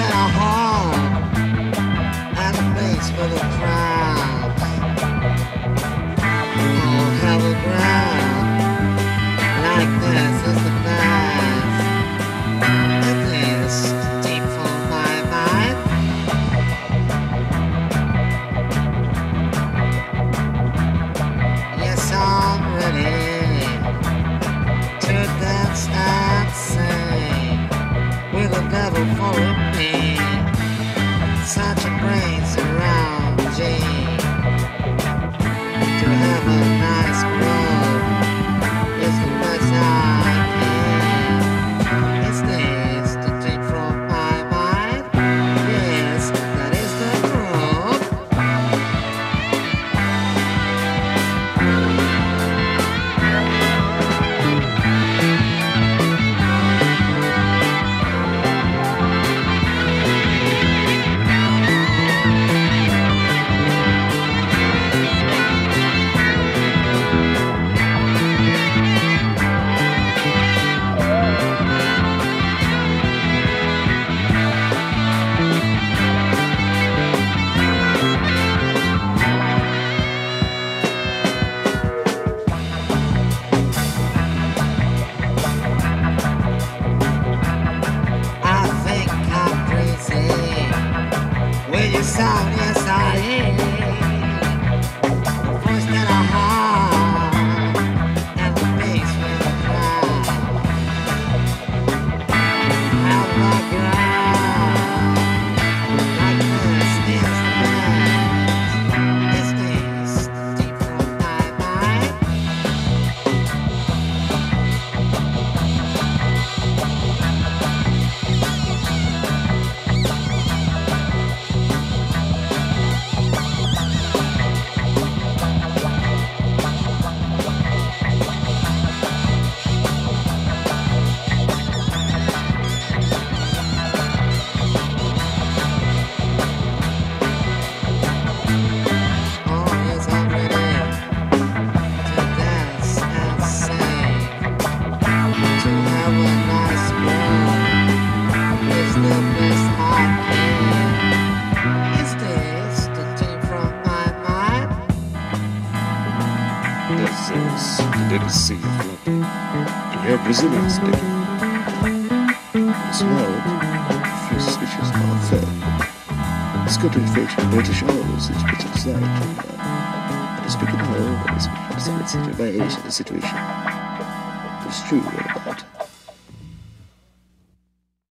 our heart. more pain. Yes, I am. greatest sin of love, to have resonance taken. As well, which is not fair. Scottish fiction, British it's each bit of sight. And the speaking of a the situation, the situation. It's true about